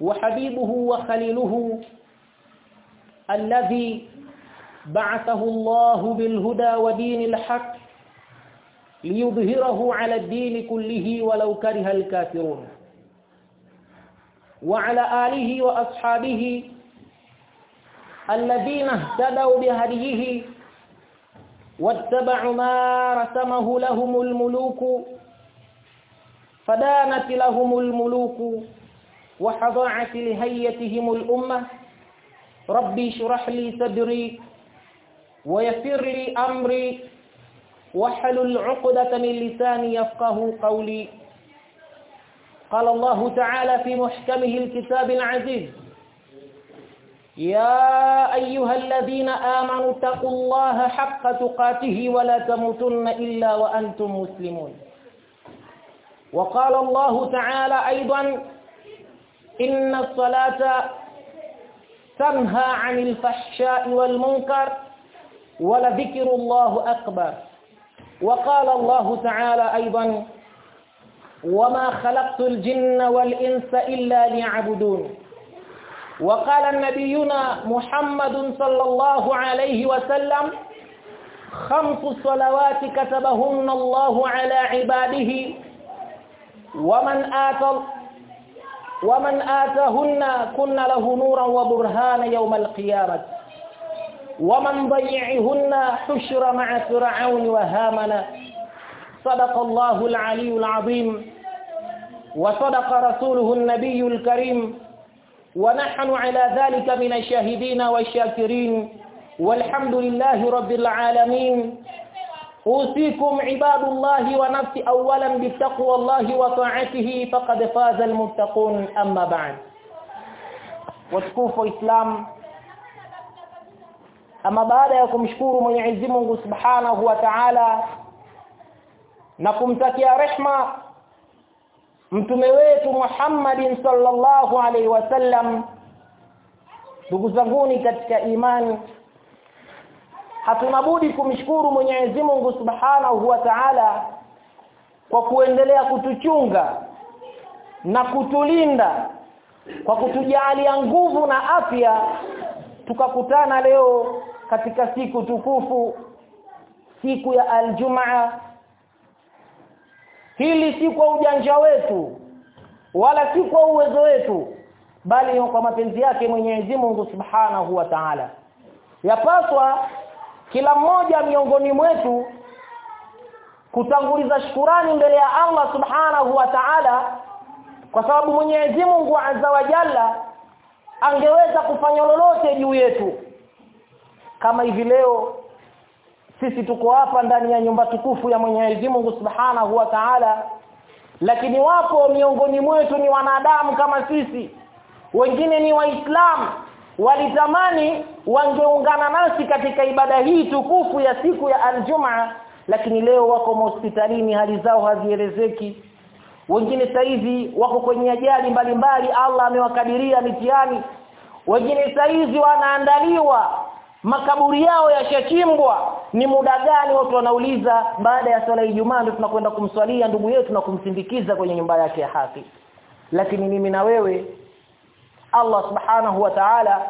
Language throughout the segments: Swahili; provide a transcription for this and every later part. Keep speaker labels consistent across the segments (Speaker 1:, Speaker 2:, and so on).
Speaker 1: وحبيبه وخليله الذي بعثه الله بالهدى ودين الحق ليظهره على الدين كله ولو كره الكافرون. وعلى آله وأصحابه الذين اهتدوا بهديه واتبعوا ما رسمه لهم الملوك فدانت لهم الملوك وحضاعت لهيتهم الأمة. ربي شرح لي صدري ويسر لي أمري واحلل عقدة من لساني يفقه قولي. قال الله تعالى في محكمه الكتاب العزيز يا أيها الذين آمنوا اتقوا الله حق تقاته ولا تموتن إلا وأنتم مسلمون. وقال الله تعالى أيضا إن الصلاة تنهى عن الفحشاء والمنكر ولذكر الله أكبر. وقال الله تعالى أيضا وما خلقت الجن والإنس إلا ليعبدون. وقال نبينا محمد صلى الله عليه وسلم خمس صلوات كتبهن الله على عباده. ومن آتى ومن آتاهن كن له نورا وبرهانا يوم القيامة. ومن ضيعهن حشر مع فرعون وهامان صدق الله العلي العظيم. وصدق رسوله النبي الكريم. ونحن على ذلك من الشاهدين والشاكرين. والحمد لله رب العالمين. أوصيكم عباد الله ونفسي أولا بتقوى الله وطاعته فقد فاز المتقون أما بعد وتكوف إسلام ama baada ya kumshukuru Mwenyezi Mungu Subhanahu wa Ta'ala na kumtakia rehma mtume wetu Muhammadin sallallahu alaihi wasallam ndugu zanguni katika imani hatuna budi kumshukuru Mwenyezi Mungu Subhanahu wa Ta'ala kwa kuendelea kutuchunga na kutulinda kwa kutujalia nguvu na afya tukakutana leo katika siku tukufu siku ya aljumaa hili si kwa ujanja wetu wala si kwa uwezo wetu bali kwa mapenzi yake Mwenyezi Mungu Subhanahu wa Ta'ala. Yapaswa kila mmoja miongoni mwetu kutanguliza shukurani mbele ya Allah Subhanahu wa Ta'ala kwa sababu Mwenyezi Mungu Azza wa Jalla angeweza kufanya lolote juu yetu. Kama hivi leo sisi tuko hapa ndani ya nyumba tukufu ya Mwenyezi Mungu Subhanahu wa Ta'ala lakini wapo miongoni mwetu ni wanadamu kama sisi. Wengine ni waislamu walitamani wangeungana nasi katika ibada hii tukufu ya siku ya aljumaa lakini leo wako hospitalini hali zao hazielezeki. Wengine saizi wako kwenye ajali mbalimbali Allah amewakadiria mitiani wengine saizi wanaandaliwa makaburi yao yashachimbwa. Ni muda gani? Watu wanauliza. Baada ya swala ya Ijumaa ndio tunakwenda kumswalia ndugu yetu na kumsindikiza kwenye nyumba yake ya haki lakini mimi na wewe Allah subhanahu wa ta'ala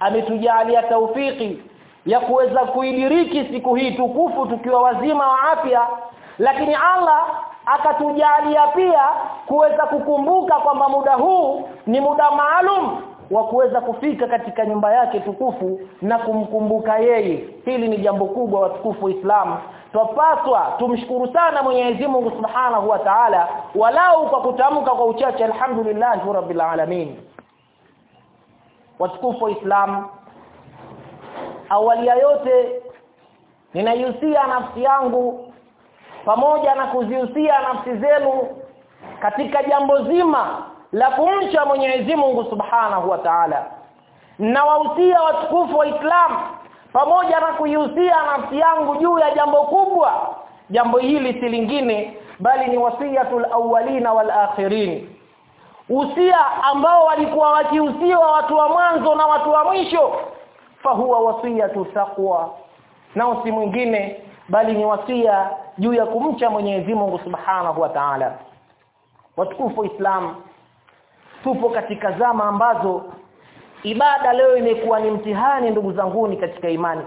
Speaker 1: ametujalia taufiki ya kuweza kuidiriki siku hii tukufu tukiwa wazima wa afya. Lakini Allah akatujalia pia kuweza kukumbuka kwamba muda huu ni muda maalum wa kuweza kufika katika nyumba yake tukufu na kumkumbuka yeye. Hili ni jambo kubwa watukufu Islam. Twapaswa tumshukuru sana Mwenyezi Mungu Subhanahu wa Ta'ala walau kwa kutamka kwa uchache alhamdulillah rabbil alamin watukufu Islam awali ya yote ninaihusia nafsi yangu pamoja na kuzihusia nafsi zenu katika jambo zima la kumcha Mwenyezi Mungu Subhanahu wa Ta'ala. Na wahusia watukufu wa Islam pamoja na kuihusia nafsi yangu juu ya jambo kubwa. Jambo hili si lingine bali ni wasiyatul awwalina wal akhirin usia ambao walikuwa wakiusiwa watu wa mwanzo na watu wa mwisho fahuwa wasiyatu taqwa. Nao si mwingine bali ni wasia juu ya kumcha Mwenyezi Mungu Subhanahu wa Ta'ala. Watukufu Islam tupo katika zama ambazo ibada leo imekuwa ni mtihani ndugu zanguni katika imani.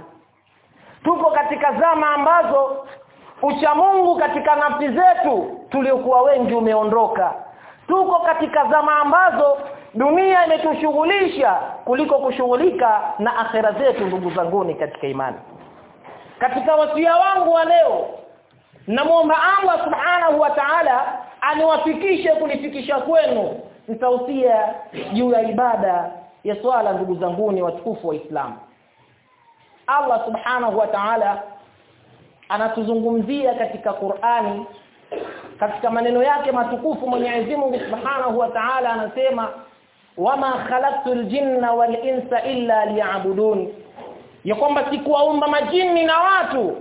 Speaker 1: Tupo katika zama ambazo ucha Mungu katika nafsi zetu tuliokuwa wengi umeondoka tuko katika zama ambazo dunia imetushughulisha kuliko kushughulika na akhera zetu ndugu zanguni katika imani. Katika wasia wangu wa leo namuomba Allah subhanahu wa ta'ala aniwafikishe kunifikisha kwenu nitausia juu ya ibada ya swala ndugu zanguni watukufu wa Islam. Allah subhanahu wa ta'ala anatuzungumzia katika Qur'ani katika maneno yake matukufu Mwenyezi Mungu Subhanahu wa Ta'ala anasema wama khalaqtul jinna wal insa illa liya'budun. Ya kwamba sikuwaumba majini na watu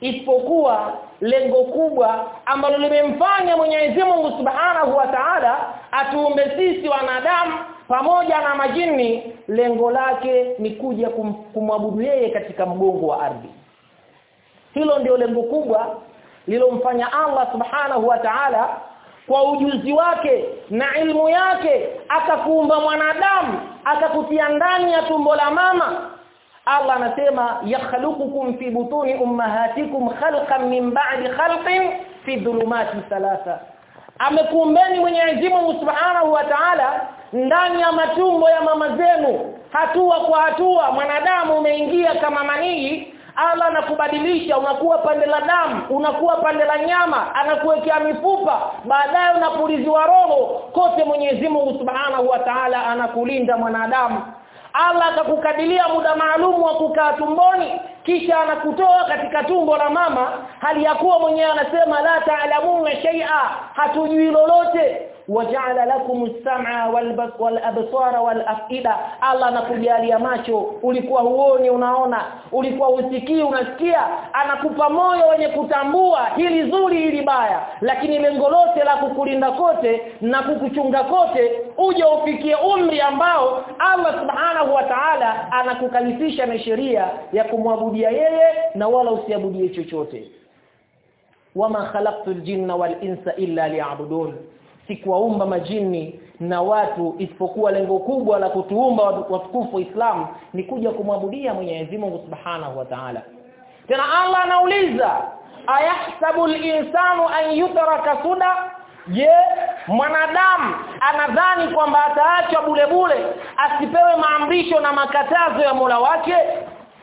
Speaker 1: isipokuwa lengo kubwa ambalo limemfanya Mwenyezi Mungu Subhanahu wa Ta'ala atuumbe sisi wanadamu pamoja na majini lengo lake ni kuja kumwabudu yeye katika mgongo wa ardhi. Hilo ndio lengo kubwa lilomfanya Allah subhanahu wa ta'ala kwa ujuzi wake na ilmu yake akakuumba mwanadamu akakutia ndani ya tumbo la mama. Allah anasema yakhluqukum fi butuni ummahatikum khalqan min ba'di khalqin fi dhulumati thalatha. Amekuumbeni Mwenyezi Mungu Subhanahu wa Ta'ala ndani ya matumbo ya mama zenu. Hatua kwa hatua mwanadamu umeingia kama manii Allah anakubadilisha unakuwa pande la damu unakuwa pande la nyama anakuwekea mifupa baadaye unapuliziwa roho kote Mwenyezi Mungu Subhanahu wa Ta'ala anakulinda mwanadamu. Allah akakukadilia muda maalumu wa kukaa tumboni kisha anakutoa katika tumbo la mama. Hali ya kuwa mwenyewe anasema la ta'lamuna shay'a hatujui lolote waja'ala lakum as-sam'a wal absara wal afida. Allah anakujalia macho. Ulikuwa huoni unaona. Ulikuwa usikii unasikia. Anakupa moyo wenye kutambua hili zuri hili baya. Lakini lengo lote la kukulinda kote na kukuchunga kote uje ufikie umri ambao Allah subhanahu wa ta'ala anakukalifisha na sheria ya kumwabudia yeye na wala usiabudie chochote. Wama khalaqtul jinna wal insa illa liya'budun sikuwaumba majini na watu isipokuwa lengo kubwa la kutuumba watukufu Islam ni kuja kumwabudia Mwenyezi Mungu Subhanahu wa Ta'ala. Tena Allah anauliza ayahsabu al-insanu an yutraka suda? Je mwanadamu anadhani kwamba ataachwa bule bule asipewe maamrisho na makatazo ya Mola wake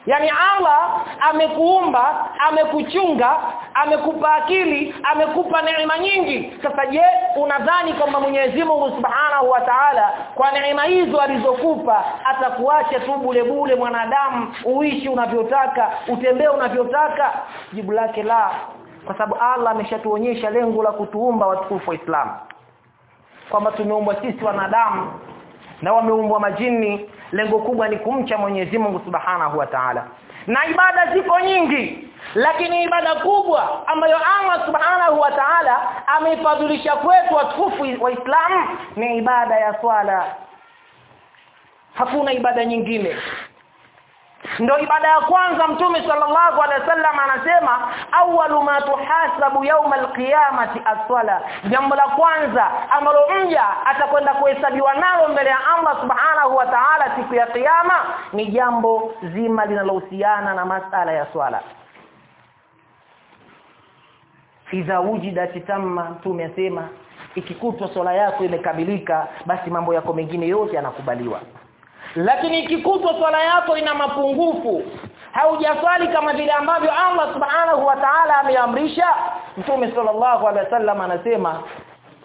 Speaker 1: Yaani Allah amekuumba, amekuchunga, amekupa akili, amekupa neema nyingi. Sasa je, unadhani kwamba Mwenyezi Mungu Subhanahu wa Ta'ala kwa neema hizo alizokupa atakuacha tu bule bule mwanadamu uishi unavyotaka, utembee unavyotaka? Jibu lake la. Kwa sababu Allah ameshatuonyesha lengo la kutuumba watukufu wa Islam. Kwamba tumeumbwa sisi wanadamu na wameumbwa majini. Lengo kubwa ni kumcha Mwenyezi Mungu Subhanahu wa Ta'ala. Na ibada ziko nyingi lakini ibada kubwa ambayo Allah Subhanahu wa Ta'ala ameifadhilisha kwetu watukufu wa Islam ni ibada ya swala. Hakuna ibada nyingine ndio ibada ya kwanza mtume sallallahu alaihi wasallam anasema awwalu ma tuhasabu yawm alqiyamati as-sala jambo la kwanza ambalo mja atakwenda kuhesabiwa nalo mbele ya Allah subhanahu wa ta'ala siku ya kiyama ni jambo zima linalohusiana na masala ya swala. Idha wujidat tamma mtume asema ikikutwa swala yako imekamilika basi mambo yako mengine yote yanakubaliwa lakini ikikutwa swala yako ina mapungufu haujaswali kama vile ambavyo Allah subhanahu wa ta'ala ameamrisha Mtume sallallahu alaihi wasallam anasema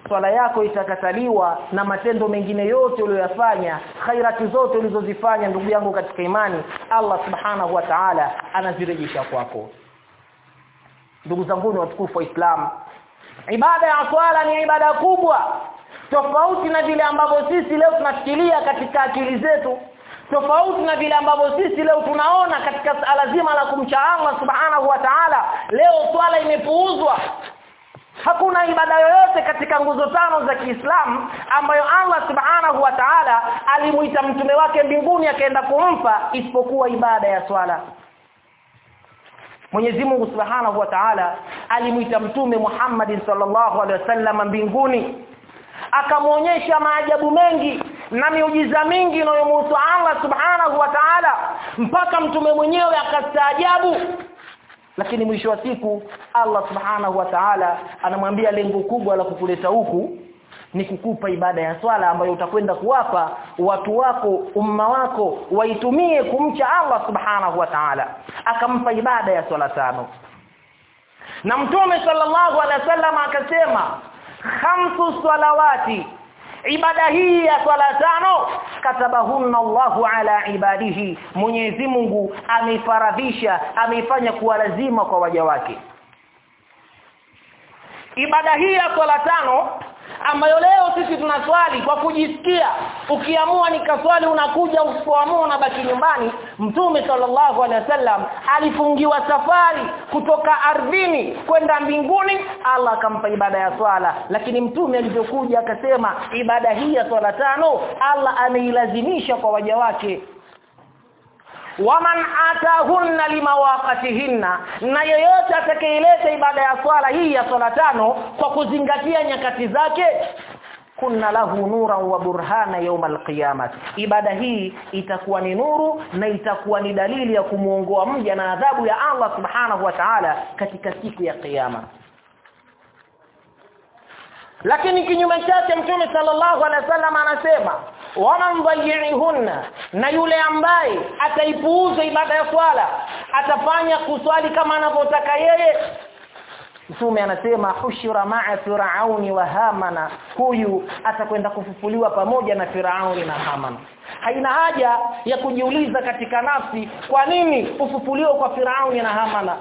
Speaker 1: swala yako itakataliwa na matendo mengine yote uliyoyafanya khairati zote ulizozifanya ndugu yangu katika imani Allah subhanahu wa ta'ala anazirejesha kwako. Ndugu zangu watukufu wa Islam. Ibada ya swala ni ibada kubwa tofauti na vile ambavyo sisi leo tunafikiria katika akili zetu. Tofauti na vile ambavyo sisi leo tunaona katika sala zima la kumcha Allah subhanahu wa ta'ala. Leo swala imepuuzwa. Hakuna ibada yoyote katika nguzo tano za Kiislamu ambayo Allah Subhanahu wa Ta'ala alimuita mtume wake mbinguni akaenda kumpa isipokuwa ibada ya swala. Mwenyezi Mungu Subhanahu wa Ta'ala alimuita mtume Muhammad sallallahu alaihi wasallam mbinguni akamwonyesha maajabu mengi na miujiza mingi inayomhusu Allah Subhanahu wa Ta'ala mpaka mtume mwenyewe akastaajabu. Lakini mwisho wa siku Allah subhanahu wa ta'ala anamwambia lengo kubwa la kukuleta huku ni kukupa ibada ya swala ambayo utakwenda kuwapa watu wako umma wako waitumie kumcha Allah subhanahu wa ta'ala. Akampa ibada ya swala tano. Na mtume sallallahu alaihi wasallam akasema khamsu salawati. Ibada hii ya swala tano katabahunna Allahu ala ibadihi. Mwenyezi Mungu ameifaradhisha ameifanya kuwa lazima kwa waja wake ibada hii ya swala tano ambayo leo sisi tunaswali kwa kujisikia. Ukiamua nikaswali unakuja usipoamua unabaki nyumbani. Mtume sallallahu alaihi wasallam alifungiwa safari kutoka ardhini kwenda mbinguni. Allah akampa ibada ya swala. Lakini mtume alipokuja akasema ibada hii ya swala tano Allah ameilazimisha kwa waja wake waman atahunna limawaqatihinna na yeyote atakayeleta ibada ya swala hii ya swala tano kwa kuzingatia nyakati zake kunna lahu nuran wa burhana yawmal alqiyamah. Ibada hii itakuwa ni nuru na itakuwa ni dalili ya kumuongoa mja na adhabu ya Allah subhanahu wa ta'ala katika siku ya kiyama lakini kinyume chake mtume sallallahu alaihi wasallam anasema waman dhayyihunna na yule ambaye ataipuuza ibada ya swala atafanya kuswali kama anavyotaka yeye. Mtume anasema hushira ma'a Firauni wa Hamana. Huyu atakwenda kufufuliwa pamoja na Firauni na Hamana. Haina haja ya kujiuliza katika nafsi kwa nini ufufuliwa kwa Firauni na Hamana?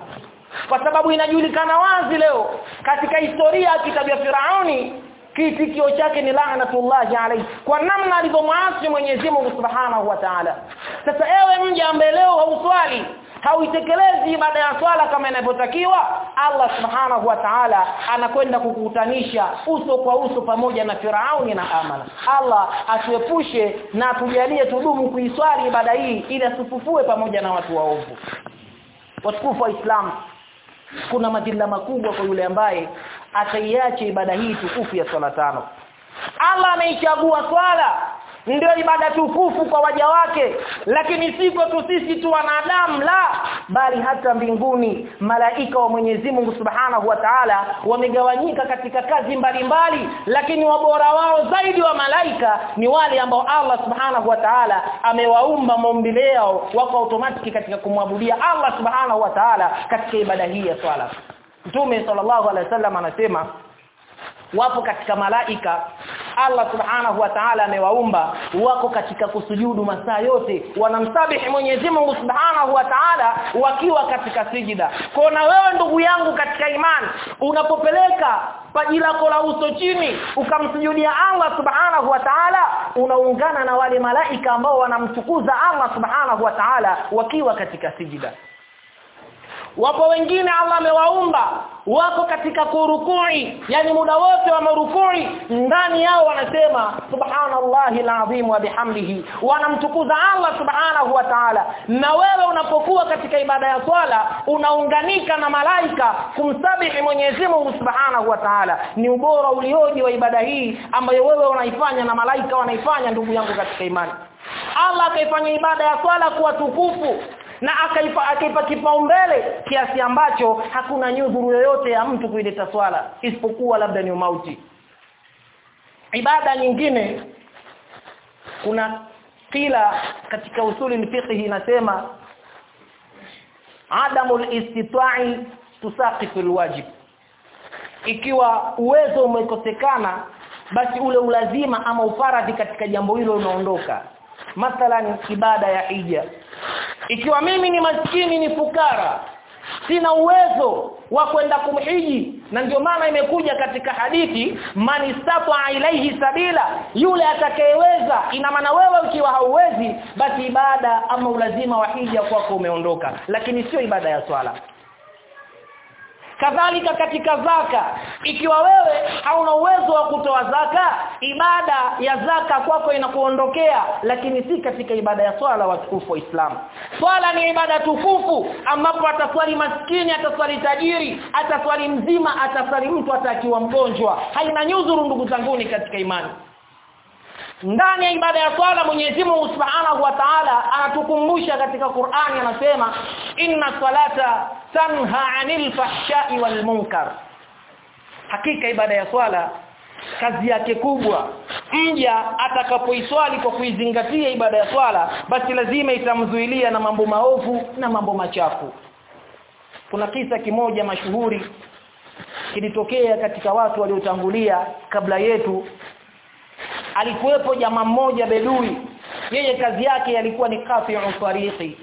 Speaker 1: Kwa sababu inajulikana wazi leo katika historia ya kitabu ya Firauni kitikio chake ni laanatullahi alayhi. Kwa namna alivyomwasi Mwenyezi Mungu Subhanahu wa Ta'ala. Sasa ewe mja ambaye leo hauswali hauitekelezi ibada ya swala kama inavyotakiwa Allah Subhanahu wa Ta'ala anakwenda kukutanisha uso kwa uso pamoja na Firauni na Amana. Allah atuepushe na tujalie tudumu kuiswali ibada hii ili asufufue pamoja na watu waovu. Watukufu wa Islam kuna madhila makubwa kwa yule ambaye ataiacha ibada hii tukufu ya swala tano. Allah ameichagua swala ndio ibada tukufu kwa waja wake lakini siko tu sisi tu wanadamu la bali hata mbinguni. Malaika wa Mwenyezi Mungu Subhanahu wa Ta'ala wamegawanyika katika kazi mbalimbali mbali, lakini wabora wao zaidi wa malaika ni wale ambao Allah Subhanahu wa Ta'ala amewaumba yao wako automatic katika kumwabudia Allah Subhanahu wa Ta'ala katika ibada hii ya swala Mtume sallallahu alaihi wasallam anasema wapo katika malaika Allah subhanahu wa ta'ala amewaumba wako katika kusujudu masaa yote. Wanamsabihi Mwenyezi Mungu subhanahu wa ta'ala wakiwa katika sijida. Kwa na wewe ndugu yangu katika imani unapopeleka paji lako la uso chini ukamsujudia Allah subhanahu wa ta'ala unaungana na wale malaika ambao wanamtukuza Allah subhanahu wa ta'ala wakiwa katika sijida wapo wengine Allah amewaumba wako katika kurukui yani muda wote wa marukui ndani yao wanasema subhanallahi alazim wa bihamdihi. Wanamtukuza Allah subhanahu wa ta'ala. Na wewe unapokuwa katika ibada ya swala unaunganika na malaika kumsabihi Mwenyezi Mungu subhanahu wa ta'ala. Ni ubora ulioje wa ibada hii ambayo wewe unaifanya na malaika wanaifanya ndugu yangu katika imani. Allah akaifanya ibada ya swala kuwa tukufu na akaipa akaipa kipaumbele kiasi ambacho hakuna nyudhuru yoyote ya mtu kuileta swala isipokuwa labda ni umauti. Ibada nyingine kuna kila katika usuli fiqh inasema adamul istita'i tusaqitu alwajib. Ikiwa uwezo umekosekana basi ule ulazima ama ufaradhi katika jambo hilo unaondoka. Mathalan ibada ya hija ikiwa mimi ni maskini ni fukara sina uwezo wa kwenda kumhiji. Na ndio maana imekuja katika hadithi man istata ilaihi sabila yule atakayeweza ina maana wewe ukiwa hauwezi basi ibada ama ulazima wa hija kwako umeondoka. Lakini sio ibada ya swala kadhalika katika zaka. Ikiwa wewe hauna uwezo wa kutoa zaka ibada ya zaka kwako inakuondokea lakini si katika ibada ya swala watukufu wa Islam swala ni ibada tukufu ambapo ataswali maskini ataswali tajiri ataswali mzima ataswali mtu atakiwa mgonjwa. Haina nyuzuru ndugu zanguni katika imani ndani ya ibada ya swala Mwenyezi Mungu Subhanahu wa Ta'ala anatukumbusha katika Qur'ani anasema inna salata tanha 'anil fahsha'i wal munkar. Hakika ibada ya swala kazi yake kubwa. Mja atakapoiswali kwa kuizingatia ibada ya swala basi lazima itamzuilia na mambo maovu na mambo machafu. Kuna kisa kimoja mashuhuri kilitokea katika watu waliotangulia kabla yetu alikuwepo jamaa mmoja bedui. Yeye kazi yake alikuwa ni kafi'u tariqi.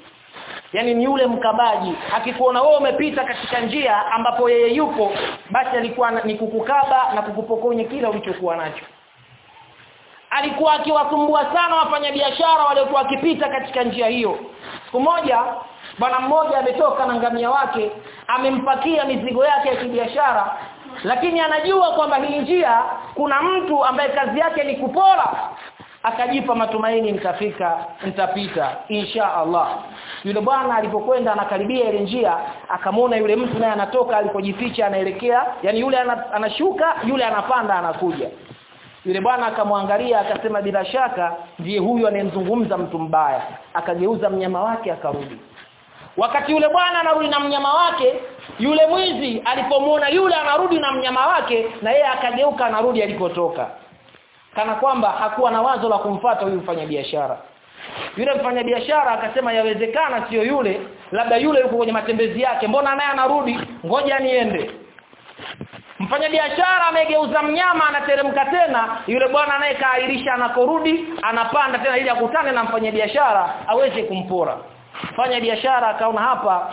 Speaker 1: Yani ni yule mkabaji. Akikuona wewe umepita katika njia ambapo yeye yupo basi alikuwa ni kukukaba na kukupokonya kila ulichokuwa nacho. Alikuwa akiwasumbua sana wafanyabiashara waliokuwa wakipita katika njia hiyo. Siku moja bwana mmoja ametoka na ngamia wake amempakia mizigo yake ya kibiashara lakini anajua kwamba hii njia kuna mtu ambaye kazi yake ni kupora. Akajipa matumaini nitafika nitapita insha Allah. Yule bwana alipokwenda anakaribia ile njia akamwona yule mtu naye anatoka. Alipojificha anaelekea yani yule anashuka yule anapanda anakuja. Yule bwana akamwangalia akasema bila shaka ndiye huyu anayemzungumza mtu mbaya. Akageuza mnyama wake akarudi wakati yule bwana anarudi na mnyama wake yule mwizi alipomwona yule anarudi na mnyama wake na yeye akageuka anarudi alipotoka. Kana kwamba hakuwa na wazo la kumfata huyu mfanyabiashara. Yule mfanyabiashara akasema yawezekana sio yule labda yule yuko kwenye matembezi yake mbona naye anarudi? Ngoja niende. Mfanyabiashara amegeuza mnyama anateremka tena yule bwana naye kaahirisha anakorudi anapanda tena ili akutane na mfanyabiashara aweze kumpora fanya biashara akaona hapa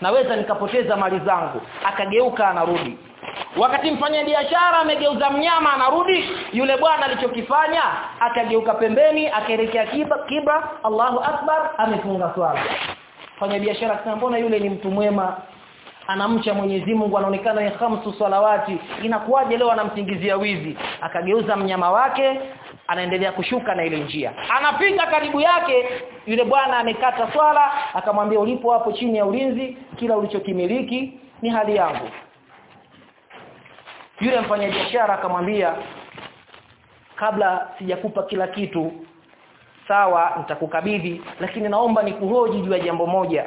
Speaker 1: naweza nikapoteza mali zangu. Akageuka anarudi. Wakati mfanya biashara amegeuza mnyama anarudi. Yule bwana alichokifanya akageuka pembeni akaelekea kiba kiba Allahu akbar amefunga swala. Fanya biashara akasema mbona yule ni mtu mwema anamcha Mwenyezi Mungu anaonekana ni khamsu salawati. Inakuwaje leo anamsingizia wizi? Akageuza mnyama wake anaendelea kushuka na ile njia. Anafika karibu yake yule bwana amekata swala akamwambia ulipo hapo chini ya ulinzi kila ulichokimiliki ni hali yangu. Yule mfanyabiashara akamwambia kabla sijakupa kila kitu sawa nitakukabidhi lakini naomba nikuhoji juu ya jambo moja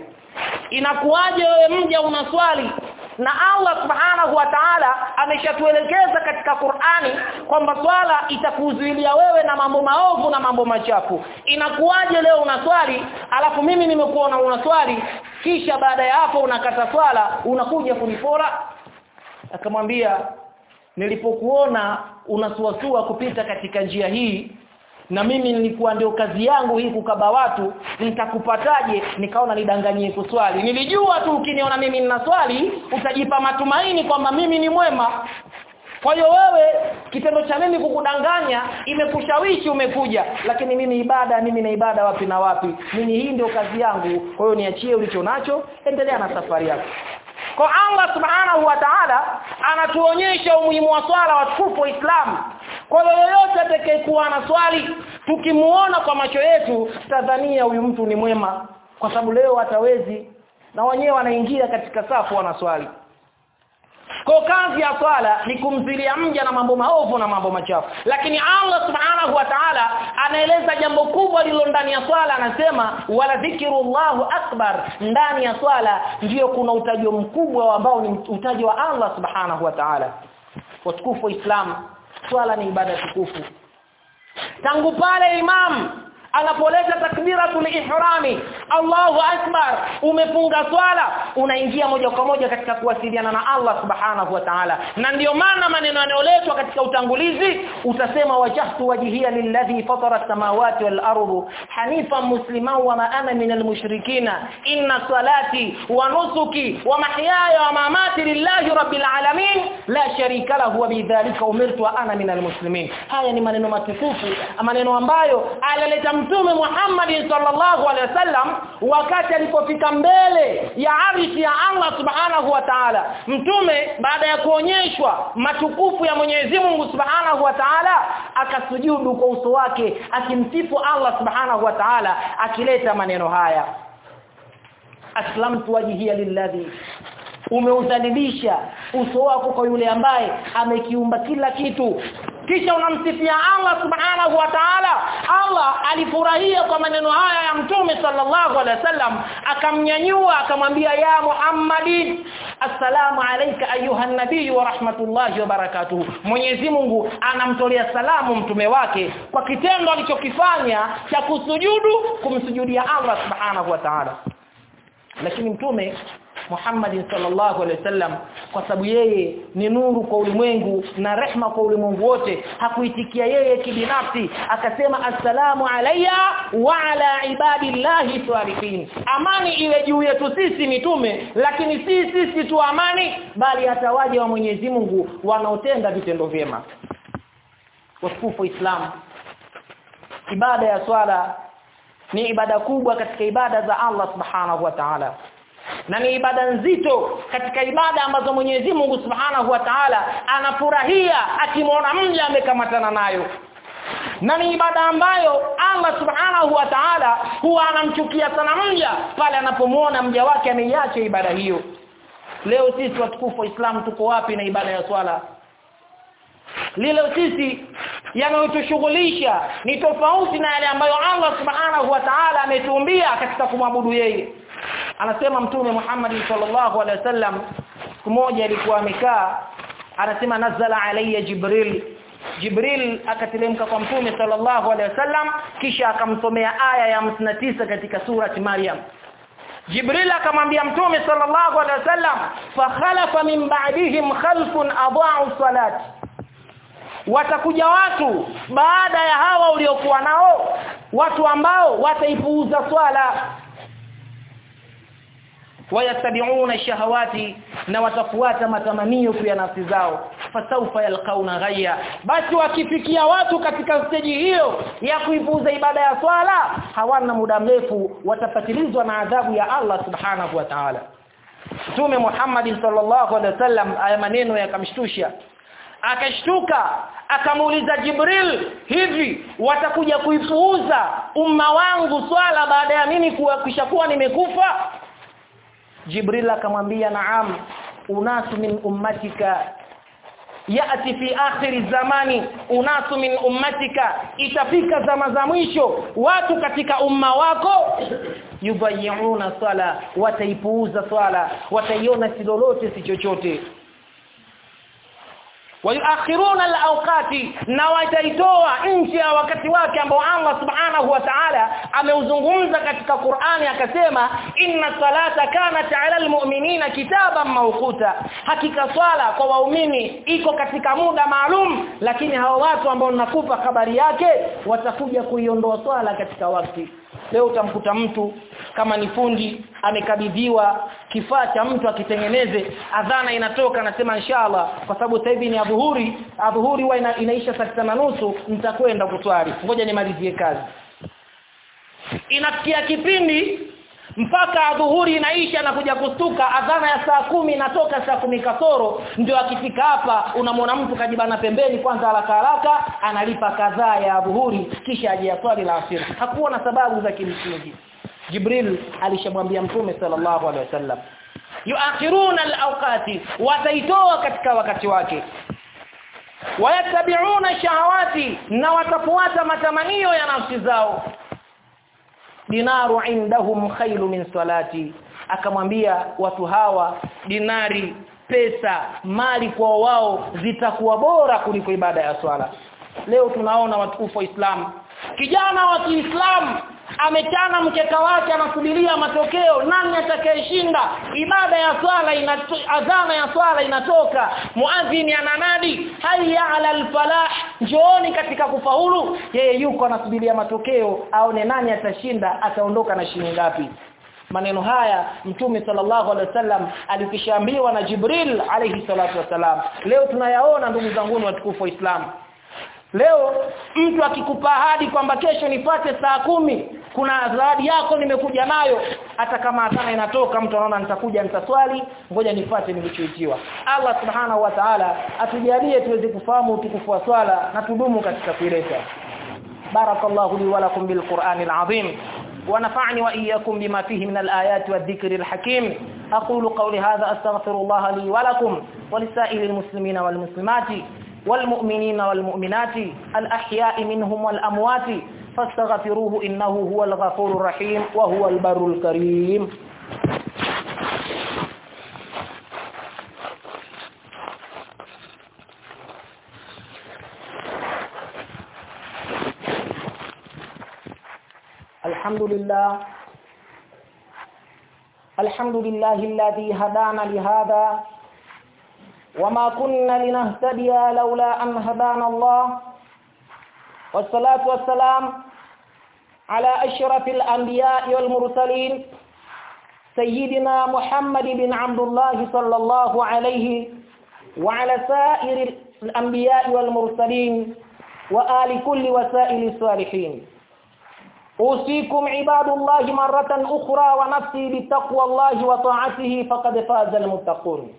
Speaker 1: inakuwaje wewe mja unaswali na Allah subhanahu wa ta'ala ameshatuelekeza katika Qur'ani kwamba swala itakuzuilia wewe na mambo maovu na mambo machafu. Inakuwaje leo unaswali alafu mimi nimekuona unaswali kisha baada ya hapo unakata swala unakuja kunifora akamwambia nilipokuona unasuasua kupita katika njia hii na mimi nilikuwa ndio kazi yangu hii kukaba watu nitakupataje? Nikaona nidanganyie kuswali. Nilijua tu ukiniona mimi nina swali utajipa matumaini kwamba mimi ni mwema. Kwa hiyo wewe kitendo cha mimi kukudanganya imekushawishi umekuja. Lakini mimi ibada mimi na ibada wapi na wapi? Mimi hii ndio kazi yangu. Kwa hiyo niachie ulicho nacho endelea na safari yako kwa Allah subhanahu wa ta'ala anatuonyesha umuhimu wa swala watukufu wa Islam kwa hiyo yoyote atakayekuwa na swali tukimuona kwa macho yetu tadhania huyu mtu ni mwema. Kwa sababu leo hatawezi na wenyewe wanaingia katika safu wana swali kwa kazi ya swala ni kumzilia mja na mambo maovu na mambo machafu. Lakini Allah subhanahu wa ta'ala anaeleza jambo kubwa lilo ndani ya swala anasema wala dhikrullahu akbar. Ndani ya swala ndiyo kuna utajo mkubwa ambao ni utajo wa Allah subhanahu wa ta'ala. Watukufu Islam swala ni ibada tukufu. Tangu pale imam anapoleta takbiratul ihrami Allahu akbar umefunga swala unaingia moja kwa moja katika kuwasiliana na Allah subhanahu wa ta'ala. Na ndiyo maana maneno yanayoletwa katika utangulizi utasema wajhtu wajhiya lilladhi fatara as-samawati wal ardu hanifan musliman wa ma ana minal mushrikina. Inna salati wa nusuki wa mahyaya wa mamati lillahi rabbil alamin. La sharika lahu wa bidhalika umirtu ana minal muslimin. Haya ni maneno matukufu maneno ambayo alileta mtume Muhammad sallallahu alaihi wasallam wakati alipofika mbele ya arshi ya Allah subhanahu wa ta'ala. Mtume baada ya kuonyeshwa matukufu ya Mwenyezi Mungu subhanahu wa ta'ala akasujudu kwa uso wake akimsifu Allah subhanahu wa ta'ala akileta maneno haya. Aslamtu wajhiya lilladhi. Umeudhalilisha uso wako kwa yule ambaye amekiumba kila kitu kisha unamsifia Allah subhanahu wa ta'ala. Allah alifurahia kwa maneno haya ya mtume sallallahu alaihi wasallam akamnyanyua akamwambia ya Muhammadin assalamu alayka ayuha nabii wa rahmatullahi wa barakatuh. Mwenyezi Mungu anamtolea salamu mtume wake kwa kitendo alichokifanya cha kusujudu kumsujudia Allah subhanahu wa ta'ala. Lakini mtume Muhammad sallallahu alaihi wasallam kwa sababu yeye ni nuru kwa ulimwengu na rehma kwa ulimwengu wote. Hakuitikia yeye kibinafsi akasema assalamu alayya wa ala ibadillahi salihin. Amani iwe juu yetu sisi mitume lakini si sisi tu amani bali hata waje wa Mwenyezi Mungu wanaotenda vitendo vyema. Wasifu Islam. Ibada ya swala ni ibada kubwa katika ibada za Allah subhanahu wa ta'ala na ni ibada nzito katika ibada ambazo Mwenyezi Mungu Subhanahu wa Ta'ala anafurahia akimwona mja amekamatana nayo. Na ni ibada ambayo Allah Subhanahu wa Ta'ala huwa anamchukia sana mja pale anapomwona mja wake ameiacha ibada hiyo. Leo sisi watukufu wa Islam tuko wapi na ibada ya swala? Lile sisi yanayotushughulisha ni tofauti na yale ambayo Allah Subhanahu wa Ta'ala ametuumbia katika kumwabudu yeye anasema mtume Muhammad sallallahu alaihi wasallam siku moja alikuwa amekaa anasema nazala alayya jibril. Jibril akatelemka kwa mtume sallallahu alaihi wasallam kisha akamsomea aya ya 59 katika surati Maryam. Jibril akamwambia mtume sallallahu alaihi wasallam fa khalafa min ba'dihim khalfun adaa'u salat. Watakuja watu baada ya hawa uliokuwa nao watu ambao wataipuuza swala wayastabiuna shahawati na watafuata matamanio ya nafsi zao. Fasaufa yalqauna ghayya. Basi wakifikia watu katika steji hiyo ya kuipuuza ibada ya swala hawana muda mrefu watapatilizwa na adhabu ya Allah subhanahu wa ta'ala. Mtume Muhammad sallallahu alaihi wasallam aya maneno yakamshtusha. Akashtuka akamuuliza Jibril hivi watakuja kuipuuza umma wangu swala baada ya mimi kuwa kishakuwa nimekufa Jibril akamwambia naam unasu min ummatika yati fi akhiri zamani unasu min ummatika itafika zama za mwisho watu katika umma wako yubayiuna swala wataipuuza swala wataiona si lolote si chochote wayuakhiruna alawqati na wataitoa nje ya wakati wake ambao Allah subhanahu wa ta'ala ameuzungumza katika Qur'ani akasema inna salata kanat 'ala almu'minina kitaban mawquta. Hakika swala kwa waumini iko katika muda maalum lakini hawa watu ambao nakupa habari yake watakuja kuiondoa swala katika wakati leo utamkuta mtu kama ni fundi amekabidhiwa kifaa cha mtu akitengeneze adhana inatoka anasema inshallah kwa sababu sasa hivi ni adhuhuri. Adhuhuri huwa ina, inaisha saa na nusu nitakwenda kuswali ngoja nimalizie kazi. Inafikia kipindi mpaka adhuhuri inaisha na kuja kustuka adhana ya saa kumi inatoka saa kumi kasoro ndio akifika hapa unamwona mtu kajibana pembeni kwanza haraka haraka analipa kadhaa ya adhuhuri kisha aje swali la asiri. Hakuwa na sababu za kimsingi. Jibril alishamwambia Mtume sallallahu alaihi wasallam yuakhiruna alawqati wataitoa katika wakati wake. Wayatabiuna shahawati na watafuata matamanio ya nafsi zao dinaru indahum khailu min salati. Akamwambia watu hawa dinari pesa mali kwa wao zitakuwa bora kuliko ibada ya swala. Leo tunaona watukufu wa Islam. Kijana wa Kiislamu amechana mkeka wake anasubiria matokeo. Nani atakayeshinda? Ibada ya swala adhana ya swala inatoka. Muadhini ananadi hayya ala alfalah njooni katika kufaulu. Yeye yuko anasubiria matokeo aone nani atashinda ataondoka na shilingi ngapi. Maneno haya mtume sallallahu alaihi wasallam alikishaambiwa na Jibril alayhi salatu wasalam leo tunayaona ndugu zangu watukufu wa Islam leo mtu akikupa ahadi kwamba kesho nipate saa kumi kuna zawadi yako nimekuja nayo hata kama adhana inatoka mtu anaona nitakuja nitaswali ngoja nipate nilichoitiwa Allah subhanahu wa ta'ala atujalie tuweze kufahamu utukufu wa swala na tudumu katika kuileta barakallahu li wa lakum bil qur'anil azim ونفعني وإياكم بما فيه من الآيات والذكر الحكيم أقول قولي هذا أستغفر الله لي ولكم ولسائر المسلمين والمسلمات والمؤمنين والمؤمنات الأحياء منهم والأموات فاستغفروه إنه هو الغفور الرحيم وهو البر الكريم. الحمد لله الحمد لله الذي هدانا لهذا وما كنا لنهتدي لولا أن هدانا الله والصلاة والسلام على أشرف الأنبياء والمرسلين سيدنا محمد بن عبد الله صلى الله عليه وعلى سائر الأنبياء والمرسلين وآل كل وسائل الصالحين أوصيكم عباد الله مرة أخرى ونفسي بتقوى الله وطاعته فقد فاز المتقون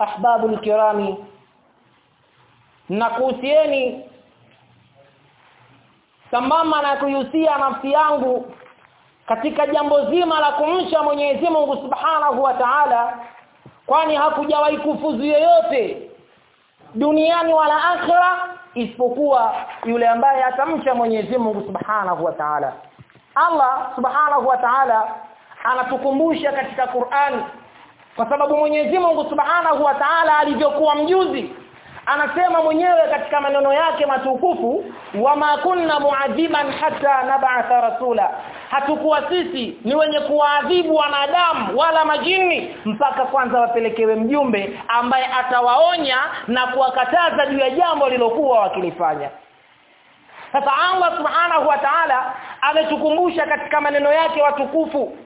Speaker 1: ahbabu kirami. Na kuhusieni sambamba na kuihusia nafsi yangu katika jambo zima la kumsha Mwenyezi Mungu Subhanahu wa Ta'ala kwani hakujawahi kufuzu yoyote duniani wala akhira isipokuwa yule ambaye atamcha Mwenyezi Mungu Subhanahu wa Ta'ala. Allah Subhanahu wa Ta'ala anatukumbusha katika Qur'an kwa sababu Mwenyezi Mungu Subhanahu wa Ta'ala alivyokuwa mjuzi anasema mwenyewe katika maneno yake matukufu wama kunna muadhiban hata nab'atha rasula. Hatukuwa sisi ni wenye kuwaadhibu wanadamu wala majini mpaka kwanza wapelekewe mjumbe ambaye atawaonya na kuwakataza juu ya jambo lilokuwa wakilifanya. Sasa Allah subhanahu wa ta'ala ametukumbusha katika maneno yake watukufu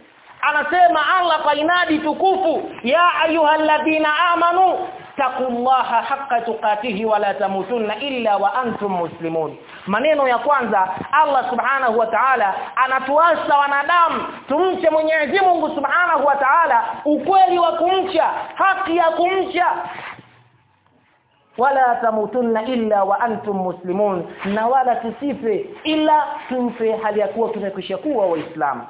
Speaker 1: anasema Allah kwa inadi tukufu ya ayyuhalladhina amanu taqullaha haqqa tuqatihi wala tamutunna illa wa antum muslimun. Maneno ya kwanza Allah subhanahu wa ta'ala anatuasa wanadamu tumche Mwenyezi Mungu subhanahu wa ta'ala ukweli wa kumcha haki ya kumcha. Wala tamutunna illa wa antum muslimun na wala tusife ila tufe hali ya kuwa tumekwisha kuwa waislamu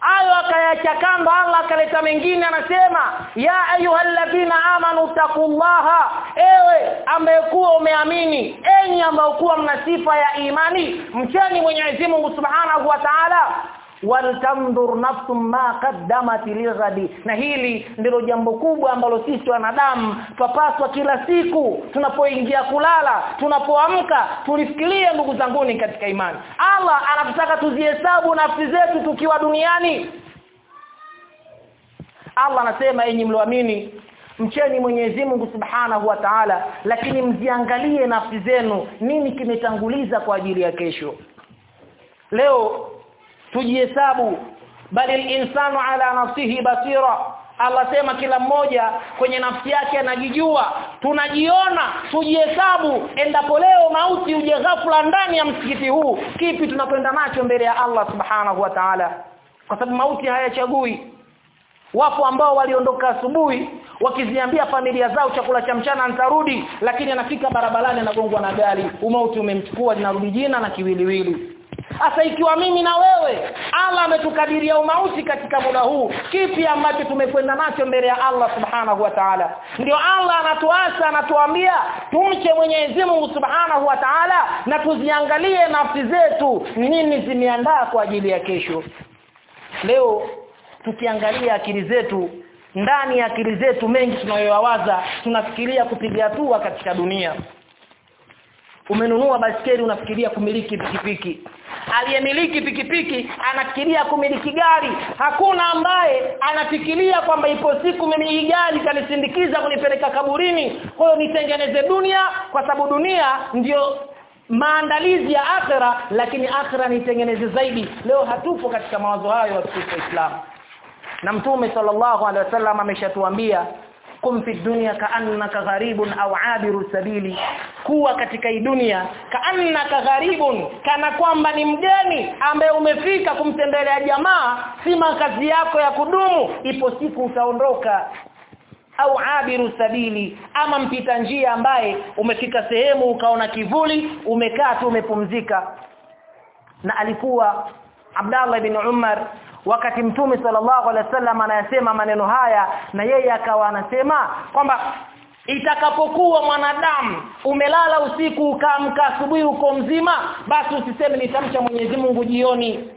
Speaker 1: ayo akayacha kamba Allah akaleta mengine anasema ya ayyuhalladhina amanu taqullaha. Ewe ambaye kuwa umeamini enyi ambao kuwa mna sifa ya imani mcheni Mwenyezi Mungu Subhanahu wa Ta'ala waltandur nafsum ma qaddamat lighadi na hili ndilo jambo kubwa ambalo sisi wanadamu twapaswa kila siku tunapoingia kulala tunapoamka tulifikirie ndugu zanguni katika imani. Allah anatutaka tuzihesabu nafsi zetu tukiwa duniani. Allah anasema enyi mlioamini mcheni Mwenyezi Mungu Subhanahu wa Ta'ala lakini mziangalie nafsi zenu nini kimetanguliza kwa ajili ya kesho. Leo tujihesabu bali insanu ala nafsihi basira. Allah sema kila mmoja kwenye nafsi yake anajijua. Tunajiona tujihesabu. Endapo leo mauti uje ghafla ndani ya msikiti huu kipi tunakwenda nacho mbele ya Allah subhanahu wa ta'ala? Kwa sababu mauti hayachagui. Wapo ambao waliondoka asubuhi wakiziambia familia zao chakula cha mchana nitarudi lakini anafika barabarani anagongwa na gari. Umauti umemchukua linarudi jina na kiwiliwili Asa ikiwa mimi na wewe Allah ametukadiria umauti katika muda huu kipi ambacho tumekwenda nacho mbele ya Allah Subhanahu wa Ta'ala? Ndio Allah anatuasa anatuambia tumche Mwenyezi Mungu Subhanahu wa Ta'ala na tuziangalie nafsi zetu nini zimeandaa kwa ajili ya kesho. Leo tukiangalia akili zetu ndani ya akili zetu mengi tunayowaza tunafikiria kupiga hatua katika dunia. Umenunua basikeli unafikiria kumiliki pikipiki aliyemiliki pikipiki anafikiria kumiliki gari. Hakuna ambaye anafikiria kwamba ipo siku mimi hii gari kanisindikiza kunipeleka kaburini. Kwa hiyo nitengeneze dunia kwa sababu dunia ndio maandalizi ya akhira lakini akhira nitengeneze zaidi. Leo hatupo katika mawazo hayo wa waislamu na mtume sallallahu alaihi wasallam ameshatuambia kum fi dunya kaannaka gharibun au abiru sabili kuwa katika hii dunia. Kaannaka gharibun kana kwamba ni mgeni ambaye umefika kumtembelea jamaa si makazi yako ya kudumu ipo siku utaondoka. Au abiru sabili ama mpita njia ambaye umefika sehemu ukaona kivuli umekaa tu umepumzika. Na alikuwa Abdallah ibn Umar wakati mtume sallallahu alaihi wasallam anayasema maneno haya na yeye akawa anasema kwamba itakapokuwa mwanadamu umelala usiku ukaamka asubuhi uko mzima basi usiseme nitamcha Mwenyezi Mungu jioni.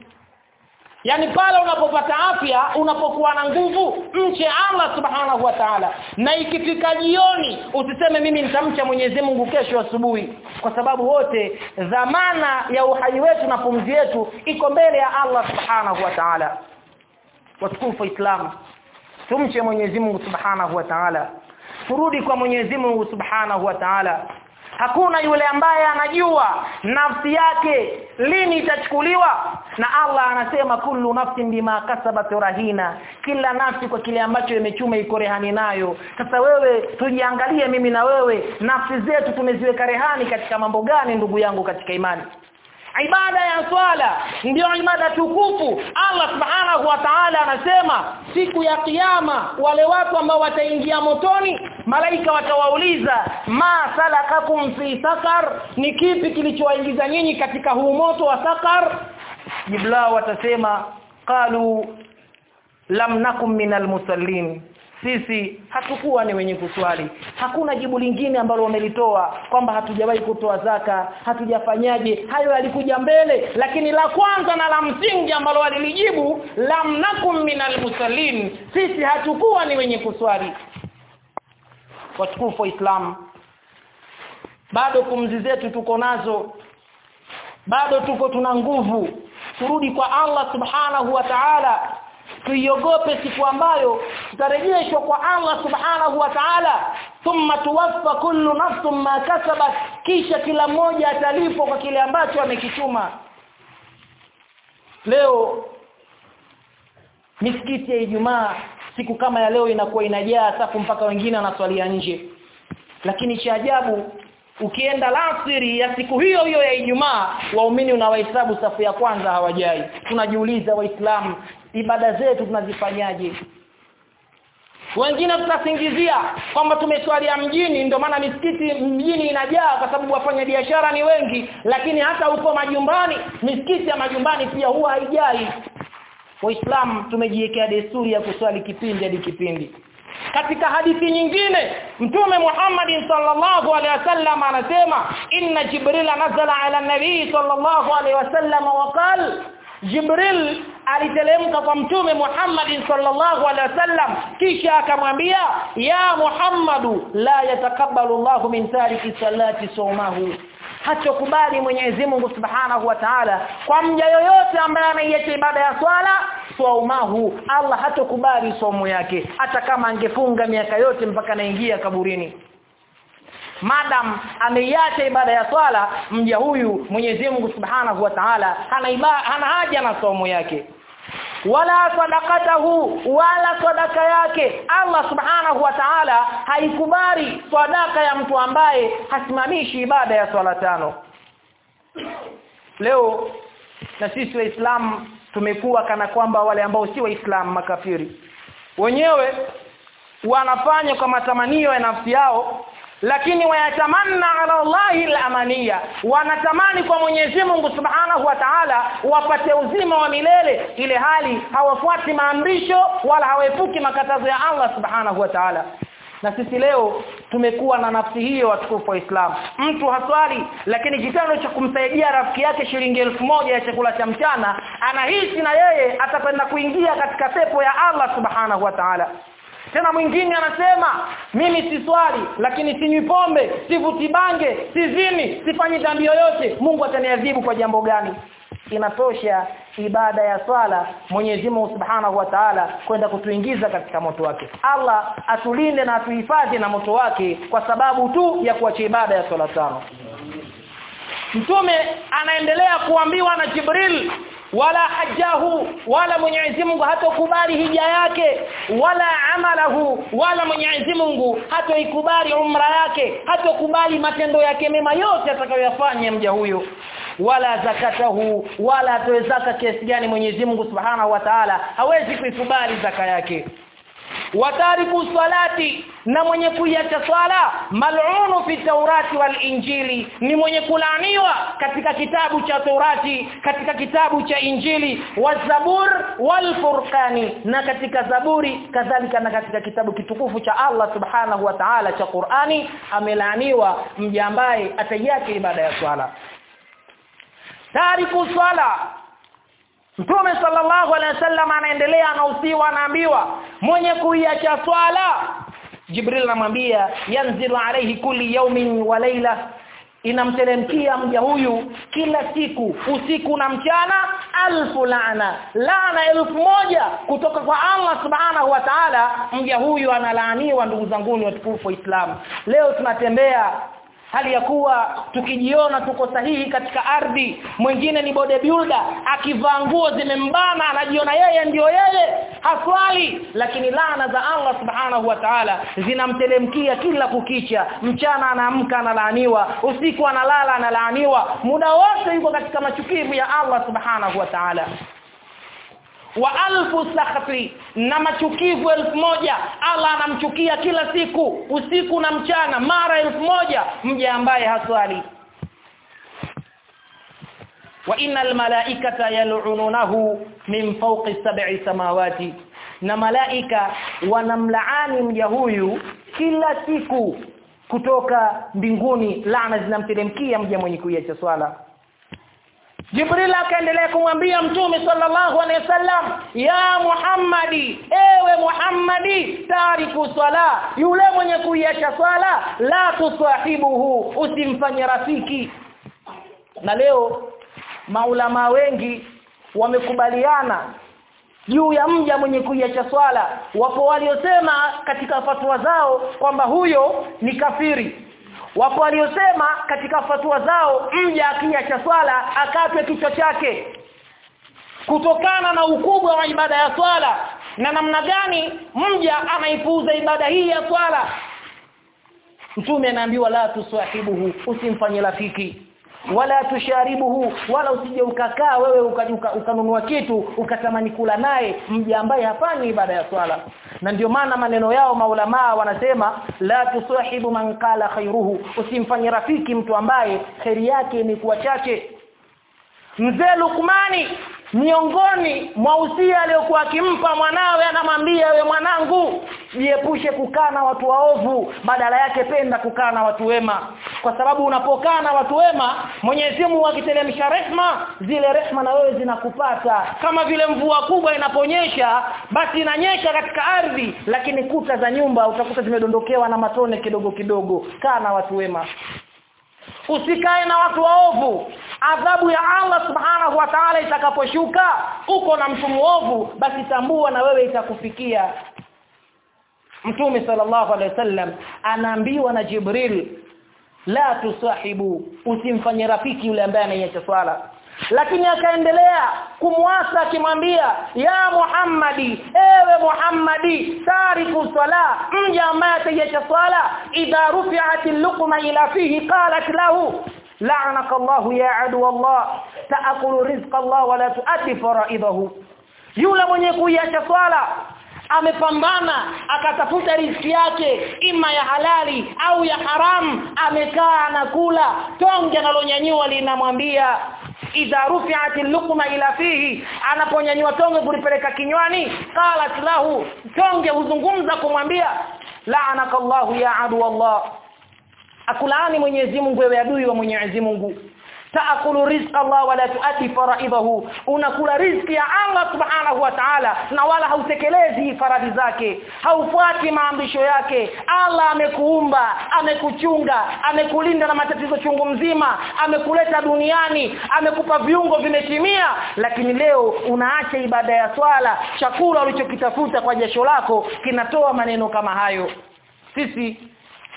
Speaker 1: Yaani pale unapopata afya unapokuwa na nguvu mche Allah subhanahu wa ta'ala. Na ikifika jioni usiseme mimi nitamcha Mwenyezi Mungu kesho asubuhi. Kwa sababu wote dhamana ya uhai wetu na pumzi yetu iko mbele ya Allah subhanahu wa ta'ala. Watukufu Islam tumche Mwenyezi Mungu subhanahu wa ta'ala turudi kwa Mwenyezi Mungu subhanahu wa ta'ala. Hakuna yule ambaye anajua nafsi yake lini itachukuliwa. Na Allah anasema kullu nafsin bima kasabat rahina. Kila nafsi kwa kile ambacho imechuma iko rehani nayo. Sasa wewe tujiangalie mimi na wewe nafsi zetu tumeziweka rehani katika mambo gani ndugu yangu katika imani ibada ya swala ndio ibada tukufu. Allah subhanahu wa ta'ala anasema siku ya kiyama wale watu ambao wataingia motoni malaika watawauliza ma salakakum fi sakar ni kipi kilichowaingiza nyinyi katika huu moto wa sakar jibla watasema qalu lam nakum minal musallin sisi hatukuwa ni wenye kuswali. Hakuna jibu lingine ambalo wamelitoa kwamba hatujawahi kutoa zaka hatujafanyaje. Hayo yalikuja mbele lakini la kwanza na la msingi ambalo walilijibu lam nakum minal musallin sisi hatukuwa ni wenye kuswali. Watukufu wa Islam bado pumzi zetu tuko nazo bado tuko tuna nguvu. Turudi kwa Allah subhanahu wa ta'ala tuiogope siku ambayo tutarejeshwa kwa Allah subhanahu wa ta'ala. Thumma tuwaffa kullu nafsin ma kasabat. Kisha kila mmoja atalipwa kwa kile ambacho amekichuma. Leo misikiti ya Ijumaa siku kama ya leo inakuwa inajaa safu mpaka wengine wanaswalia nje. Lakini cha ajabu ukienda lasiri ya siku hiyo hiyo ya Ijumaa waumini unawahesabu safu ya kwanza hawajai. Tunajiuliza waislamu ibada zetu tunazifanyaje? Wengine tutasingizia kwamba tumeswalia mjini ndio maana misikiti mjini inajaa kwa sababu wafanya biashara ni wengi lakini hata huko majumbani misikiti ya majumbani pia huwa haijai. Waislamu tumejiwekea desturi ya kuswali kipindi hadi kipindi. Katika hadithi nyingine mtume Muhammad sallallahu alaihi wasallam anasema inna jibril nazala ala nabii sallallahu alaihi wasallam waqal jibril alitelemka kwa mtume Muhammad sallallahu alaihi wasallam kisha akamwambia ya Muhammadu la yatakabbalu Allahu min tariki salati sawmahu. Hatokubali Mwenyezi Mungu Subhanahu wa Ta'ala kwa mja yoyote ambaye anaiacha ibada ya swala swaumahu Allah hatokubali somo yake hata kama angefunga miaka yote mpaka naingia kaburini madam ameiacha ibada ya swala mja huyu Mwenyezi Mungu Subhanahu wa Ta'ala hana iba, hana haja na somo yake. Wala sadaqatahu wala sadaka yake. Allah subhanahu wa ta'ala haikubali sadaka ya mtu ambaye hasimamishi ibada ya swala tano. Leo na sisi waislamu tumekuwa kana kwamba wale ambao si waislamu makafiri. Wenyewe wanafanya kwa matamanio ya nafsi yao lakini wayatamanna ala Allahi al-amaniya. Wanatamani kwa Mwenyezi Mungu Subhanahu wa Ta'ala wapate uzima wa milele ile hali hawafuati maamrisho wala hawaepuki makatazo ya Allah Subhanahu wa Ta'ala. Na sisi leo tumekuwa na nafsi hiyo watukufu wa Islam. Mtu haswali lakini kitendo cha kumsaidia rafiki yake shilingi elfu moja ya chakula cha mchana anahisi na yeye atapenda kuingia katika pepo ya Allah Subhanahu wa Ta'ala tena mwingine anasema mimi si swali lakini sinywi pombe sivuti bange sizini sifanyi dhambi yoyote. Mungu ataniadhibu kwa jambo gani? Inatosha ibada ya swala Mwenyezi Mungu Subhanahu wa Ta'ala kwenda kutuingiza katika moto wake. Allah atulinde na atuhifadhi na moto wake kwa sababu tu ya kuacha ibada ya swala tano. Mtume anaendelea kuambiwa na Jibril wala hajahu wala Mwenyezi Mungu hatokubali hija yake wala amalahu wala Mwenyezi Mungu hatoikubali umra yake hatokubali matendo yake mema yote atakayoyafanya mja huyo wala zakatahu wala atoe zaka kiasi gani Mwenyezi Mungu Subhanahu wa Ta'ala hawezi kuikubali zaka yake watariku salati na mwenye kuiacha swala mal'unu fi taurati wal injili ni mwenye kulaaniwa katika kitabu cha Taurati katika kitabu cha Injili wazabur wal furqani na katika zaburi kadhalika na katika kitabu kitukufu cha Allah subhanahu wa ta'ala cha Qur'ani amelaaniwa mja ambaye ibada ya swala. Tariku swala Mtume sallallahu alaihi wasallam anaendelea anausiwa anaambiwa mwenye kuiacha swala Jibril anamwambia yanzilu alayhi kulli yawmin wa layla inamteremkia mja huyu kila siku usiku na mchana alfu laana laana elfu moja kutoka kwa Allah subhanahu wa ta'ala. Mja huyu analaaniwa ndugu zangu watukufu wa Islam leo tunatembea hali ya kuwa tukijiona tuko sahihi katika ardhi mwingine ni bodybuilder akivaa nguo zimembana anajiona yeye ndiyo yeye haswali. Lakini laana za Allah subhanahu wa ta'ala zinamtelemkia kila kukicha. Mchana anaamka analaaniwa usiku analala analaaniwa. Muda wote yuko katika machukivu ya Allah subhanahu wa ta'ala wa alfu sakhfi na machukivu elfu moja. Allah anamchukia kila siku usiku na mchana mara elfu moja. Mja ambaye haswali. Wa innal malaikata yal'ununahu min fawqi sab'i samawati. Na malaika wanamlaani mja huyu kila siku kutoka mbinguni. Laana zinamteremkia mja mwenye kuiacha swala Jibril akaendelea kumwambia Mtume sallallahu alaihi wasallam ya Muhammadi ewe Muhammadi tariku swala. Yule mwenye kuiacha swala la tusahibuhu usimfanye rafiki. Na leo maulama wengi wamekubaliana juu ya mja mwenye kuiacha swala. Wapo waliosema katika fatwa zao kwamba huyo ni kafiri wapo waliosema katika fatua zao mja akiacha swala akatwe kichwa chake. Kutokana na ukubwa wa ibada ya swala na namna gani mja anaipuuza ibada hii ya swala. Mtume anaambiwa la tusahibuhu usimfanye rafiki. Wala tusharibuhu wala usije ukakaa wewe ukanunua uka, kitu ukatamani kula naye mja ambaye hafanyi ibada ya swala na ndio maana maneno yao maulamaa wanasema la tusahibu man qala khairuhu. Usimfanye rafiki mtu ambaye khairi yake imekuwa chache. Mzee Lukmani miongoni mwa usia aliyokuwa akimpa mwanawe anamwambia we mwanangu jiepushe kukaa na watu waovu badala yake penda kukaa na watu wema. Kwa sababu unapokaa na watu wema Mwenyezi Mungu akitelemsha rehma zile rehma na wewe zinakupata. Kama vile mvua kubwa inaponyesha basi inanyesha katika ardhi lakini kuta za nyumba utakuta zimedondokewa na matone kidogo kidogo. Kaa na watu wema usikae na watu waovu. Adhabu ya Allah subhanahu wa ta'ala itakaposhuka uko na mtu muovu basi tambua na wewe itakufikia. Mtume sallallahu alaihi wasallam anaambiwa na Jibril la tusahibu usimfanye rafiki yule ambaye anaiacha swala lakini akaendelea kumwasa akimwambia ya Muhammadi ewe Muhammadi tariku swala mja ambaye ataiacha swala idha rufi'at luqma ila fihi qalat lahu la'anaka Allah ya adu Allah ta'kulu rizqa Allah wa la tu'ti fara'idahu yule mwenye kuiacha swala amepambana akatafuta riziki yake ima ya halali au ya haramu amekaa na kula tonge analonyanyua linamwambia idha rufi'at luqma ila fihi anaponyanyua tonge kulipeleka kinywani qalat lahu tonge huzungumza kumwambia la'anaka Allah ya adu Allah akulaani Mwenyezi Mungu wewe adui wa Mwenyezi Mungu taakulu rizqa Allah wala tuati faraidahu unakula riziki ya Allah subhanahu wa ta'ala na wala hautekelezi faradhi zake. Haufuati maamrisho yake. Allah amekuumba amekuchunga amekulinda na matatizo chungu mzima amekuleta duniani amekupa viungo vimetimia. Lakini leo unaacha ibada ya swala chakula ulichokitafuta kwa jasho lako kinatoa maneno kama hayo. Sisi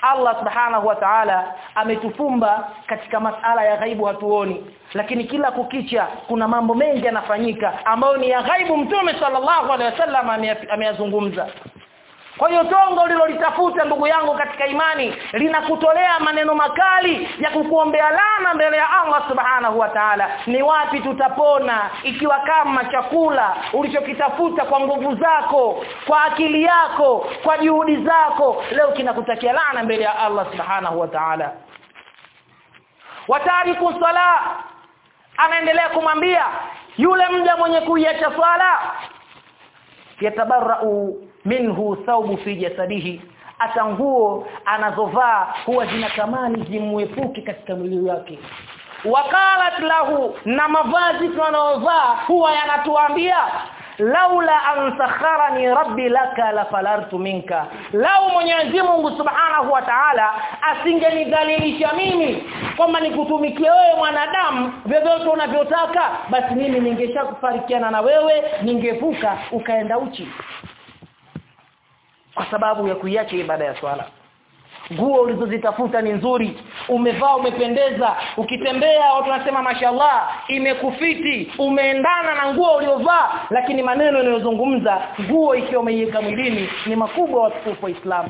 Speaker 1: Allah subhanahu wa ta'ala ametufumba katika masala ya ghaibu hatuoni. Lakini kila kukicha kuna mambo mengi yanafanyika ambayo ni ya ghaibu mtume sallallahu alaihi wasallam ameyazungumza kwa hiyo tongo lilolitafuta ndugu yangu katika imani linakutolea maneno makali ya kukuombea lana mbele ya Allah subhanahu wa ta'ala. Ni wapi tutapona ikiwa kama chakula ulichokitafuta kwa nguvu zako kwa akili yako kwa juhudi zako leo kinakutakia lana mbele ya Allah subhanahu wa ta'ala. Watariku sala anaendelea kumwambia yule mja mwenye kuiacha swala yatabarra'u minhu thawbu fi jasadihi. Hata nguo anazovaa huwa zinatamani zimwepuke katika mwili wake. Wakalat lahu na mavazi tunayovaa huwa yanatuambia laula an sakharani rabbi laka la falartu minka. Lau Mwenyezi Mungu Subhanahu wa Ta'ala asingenidhalilisha mimi kwamba nikutumikie wewe mwanadamu vyovyote unavyotaka basi mimi ningeshakufarikiana na wewe ningevuka ukaenda uchi kwa sababu ya kuiacha ibada ya swala. Nguo ulizozitafuta ni nzuri umevaa umependeza ukitembea watu wanasema mashallah imekufiti umeendana na nguo uliovaa. Lakini maneno yanayozungumza nguo ikiwa umeiweka mwilini ni makubwa watukufu wa Islam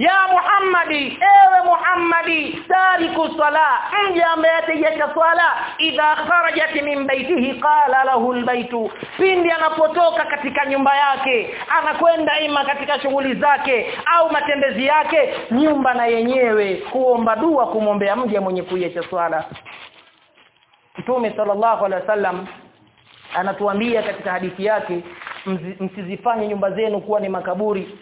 Speaker 1: ya Muhammadi ewe Muhammadi tariku sala mja ambaye atajacha swala idha kharajat min baitihi qala lahu albaytu. Pindi anapotoka katika nyumba yake anakwenda ima katika shughuli zake au matembezi yake nyumba na yenyewe kuomba dua kumwombea mja mwenye kuiacha swala. Mtume sallallahu alaihi wasallam anatuambia katika hadithi yake msizifanye nyumba zenu kuwa ni makaburi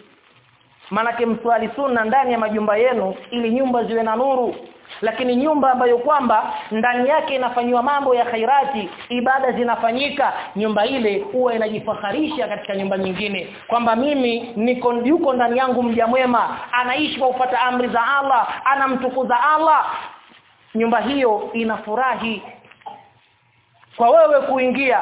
Speaker 1: manake mswali sunna ndani ya majumba yenu ili nyumba ziwe na nuru. Lakini nyumba ambayo kwamba ndani yake inafanywa mambo ya khairati ibada zinafanyika nyumba ile huwa inajifaharisha katika nyumba nyingine. Kwamba mimi niko yuko ndani yangu mja mwema anaishi kwa kufuata amri za Allah anamtukuza Allah. Nyumba hiyo inafurahi. Kwa wewe kuingia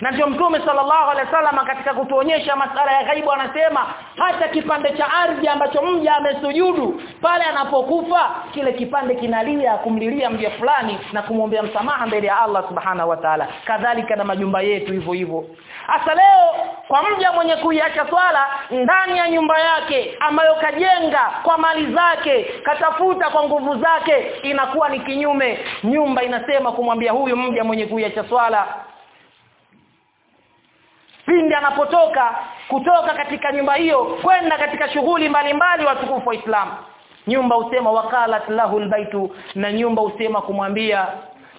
Speaker 1: na ndio mtume sallallahu alaihi wasallam katika kutuonyesha masala ya ghaibu anasema hata kipande cha ardhi ambacho mja amesujudu pale anapokufa kile kipande kinalia kumlilia mja fulani na kumwombea msamaha mbele ya Allah subhanahu wa ta'ala. Kadhalika na majumba yetu hivyo hivyo. Hasa leo kwa mja mwenye kuiacha swala ndani ya nyumba yake ambayo kajenga kwa mali zake katafuta kwa nguvu zake inakuwa ni kinyume. Nyumba inasema kumwambia huyu mja mwenye kuiacha swala pindi anapotoka kutoka katika nyumba hiyo kwenda katika shughuli mbalimbali watukufu wa Islam nyumba usema wakalat lahu baitu na nyumba usema kumwambia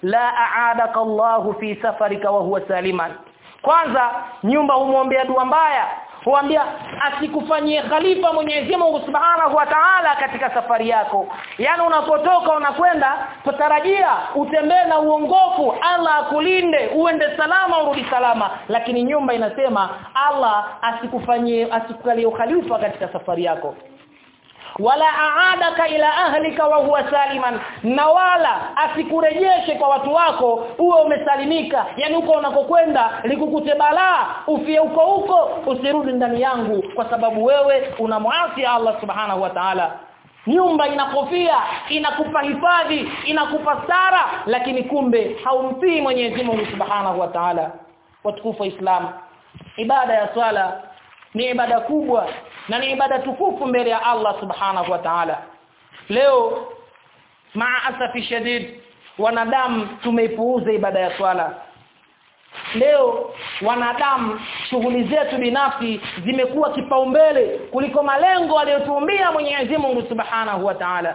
Speaker 1: la aadaka Allahu fi safarika wa huwa saliman. Kwanza nyumba humwombea dua mbaya huambia asikufanyie khalifa Mwenyezi Mungu Subhanahu wa Ta'ala katika safari yako. Yani unapotoka unakwenda tutarajia utembee na uongofu Allah akulinde uende salama urudi salama. Lakini nyumba inasema Allah asikufanyie asikukalie khalifa katika safari yako wala aadaka ila ahlika wa huwa saliman. Na wala asikurejeshe kwa watu wako uwe umesalimika. Yani uko unakokwenda likukute balaa ufie uko huko usirudi ndani yangu kwa sababu wewe unamwasi Allah subhanahu wa ta'ala. Nyumba inakofia inakupa hifadhi inakupa sara lakini kumbe haumtii Mwenyezi Mungu subhanahu wa ta'ala. Watukufu wa Islam ibada ya swala ni ibada kubwa na ni ibada tukufu mbele ya Allah subhanahu wa ta'ala. Leo maasafi shadid wanadamu tumeipuuza ibada ya swala. Leo wanadamu shughuli zetu binafsi zimekuwa kipaumbele kuliko malengo aliyotuumbia Mwenyezi Mungu Subhanahu wa Ta'ala.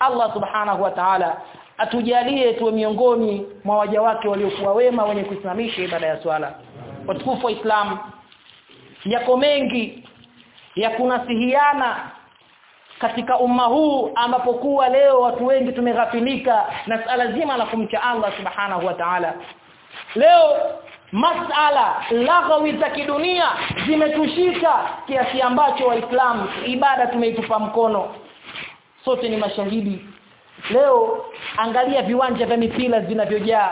Speaker 1: Allah Subhanahu wa Ta'ala atujalie tuwe miongoni mwa waja wake waliokuwa wema wenye kusimamisha ibada ya swala. Watukufu wa Islam yako mengi ya kunasihiana katika umma huu ambapo kuwa leo watu wengi tumeghafilika na sala zima la kumcha Allah subhanahu wa ta'ala. Leo masala laghawi za kidunia zimetushika kiasi ambacho waislamu ibada tumeitupa mkono. Sote ni mashahidi. Leo angalia viwanja vya mipira vinavyojaa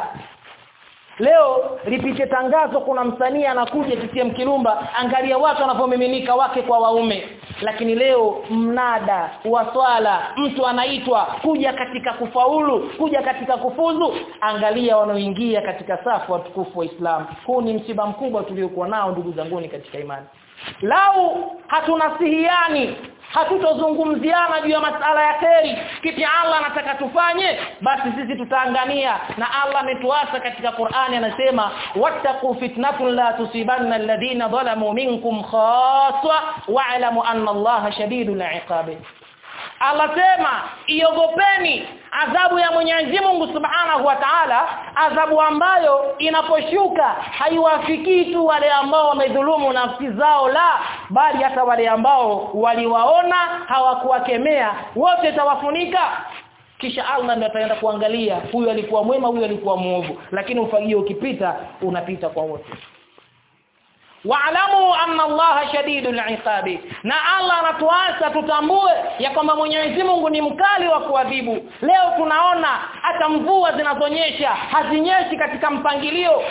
Speaker 1: Leo lipite tangazo kuna msanii anakuja TCM Kilumba angalia watu wanavyomiminika wake kwa waume. Lakini leo mnada wa swala mtu anaitwa kuja katika kufaulu kuja katika kufuzu. Angalia wanaoingia katika safu watukufu wa Islam. Huu ni msiba mkubwa tuliokuwa nao ndugu zanguni katika imani. Lau hatunasihiani hatutozungumziana juu ya masala ya kheri. Kipi Allah anataka tufanye basi sisi tutaangania na Allah ametuasa katika Qur'ani anasema wattaqu fitnatun la tusibanna alladhina zalamu minkum khaswa wa'lamu anna Allah shadidul 'iqabi Allah sema iogopeni adhabu ya Mwenyezi Mungu Subhanahu wa Ta'ala adhabu ambayo inaposhuka haiwafikii tu wale ambao wamedhulumu nafsi zao la bali hata wale ambao waliwaona hawakuwakemea. Wote tawafunika kisha Allah ndiye ataenda kuangalia huyu alikuwa mwema huyu alikuwa muovu lakini ufagio ukipita unapita kwa wote Wa'lamu anna Allah shadidul iqabi. Na Allah anatuasa tutambue ya kwamba Mwenyezi Mungu ni mkali wa kuadhibu. Leo tunaona hata mvua zinazonyesha hazinyeshi katika mpangilio.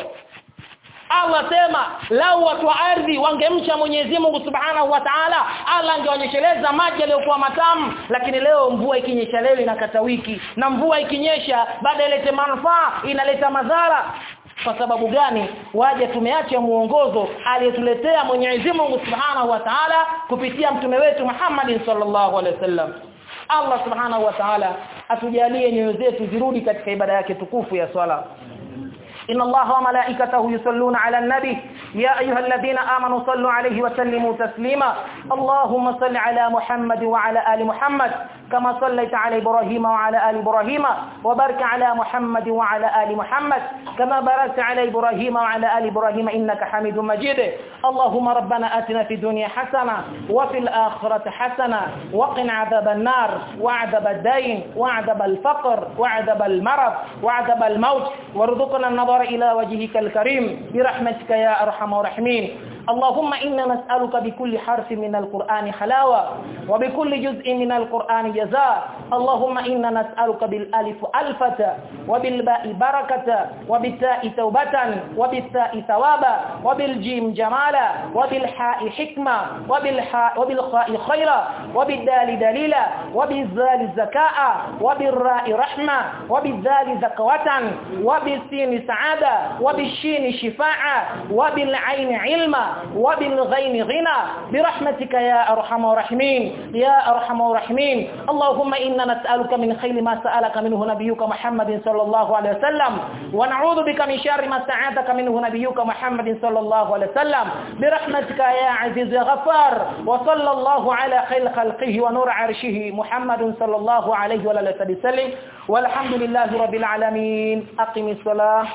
Speaker 1: Allah sema lau watu wa ardhi wangemcha Mwenyezi Mungu Subhanahu wa Ta'ala Allah angeonyesheleza maji yaliyokuwa matamu lakini leo mvua ikinyesha leo inakata wiki na mvua ikinyesha baada ilete manufaa inaleta madhara kwa sababu gani waje tumeacha muongozo aliyetuletea Mwenyezi Mungu Subhanahu wa Ta'ala kupitia mtume wetu Muhammad sallallahu alaihi wasallam Allah Subhanahu wa Ta'ala atujalie nyoyo zetu zirudi katika ibada yake tukufu ya swala إن الله وملائكته يصلون على النبي يا أيها الذين آمنوا صلوا عليه وسلموا تسليما اللهم صل على محمد وعلى آل محمد كما صليت على إبراهيم وعلى آل إبراهيم وبارك على محمد وعلى آل محمد. كما باركت على إبراهيم وعلى آل إبراهيم إنك حميد مجيد. اللهم ربنا آتنا في الدنيا حسنة وفي الآخرة حسنة وقنا عذاب النار. وعذاب الدين وعذاب الفقر وعذاب المرض وعذاب الموت. وارزقنا النظر إلى وجهك الكريم. برحمتك يا أرحم الراحمين. اللهم إنا نسألك بكل حرف من القرآن حلاوة وبكل جزء من القرآن جزاء. اللهم إنا نسألك بالألف ألفة وبالباء بركة وبالتاء توبة وبالتاء ثوابا وبالجيم جمالا وبالحاء حكمة وبالحاء وبالخاء خيرا وبالدال دليلا وبالذال زكاء وبالراء رحمة وبالذال ذكوة وبالسين سعادة وبالشين شفاعة وبالعين علما وبالغين غنى. برحمتك يا أرحم الراحمين يا أرحم الراحمين. اللهم إنا نسألك من خير ما سألك منه نبيك محمد صلى الله عليه وسلم. ونعوذ بك من شر ما استعاذك منه نبيك محمد صلى الله عليه وسلم. برحمتك يا عزيز يا غفار. وصلى الله على خير خلقه ونور عرشه محمد صلى الله عليه وسلم. والحمد لله رب العالمين. أقم الصلاة.